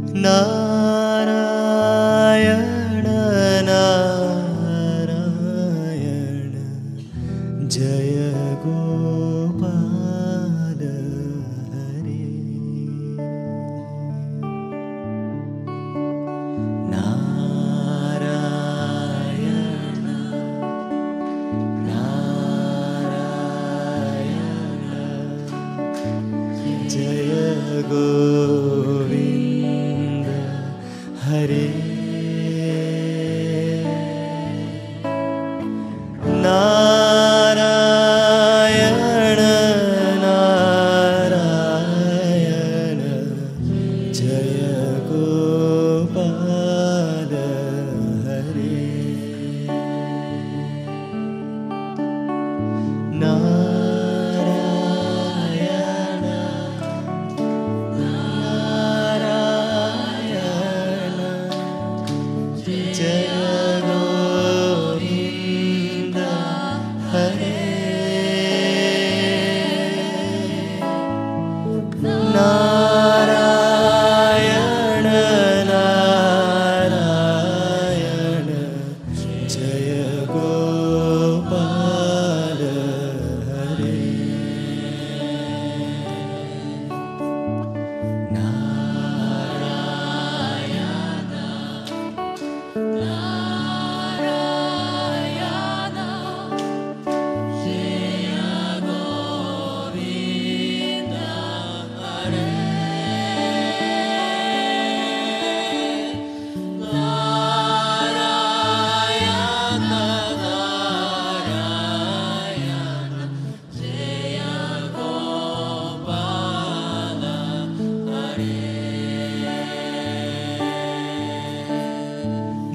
नारायण नारायण जय गोपाल हरे। नारायण नारायण जय गो हरे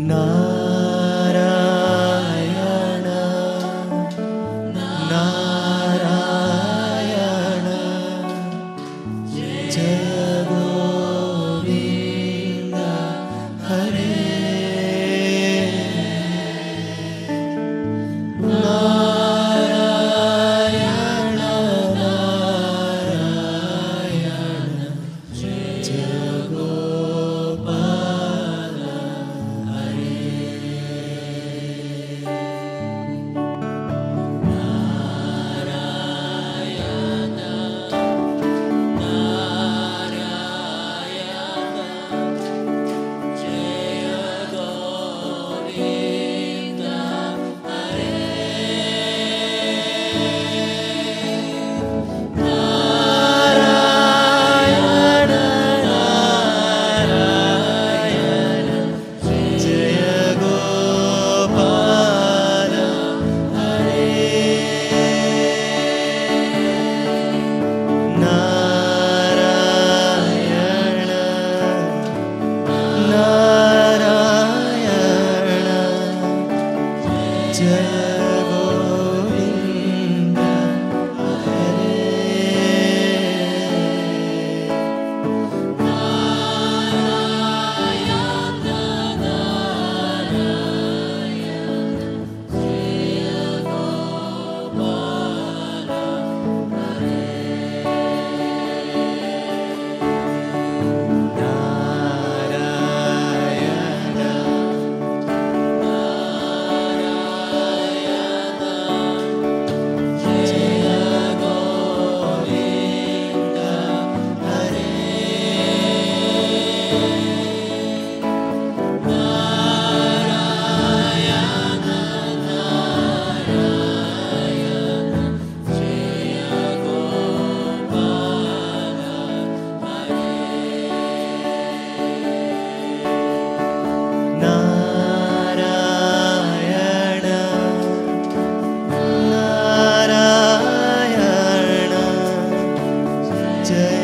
नारायण day.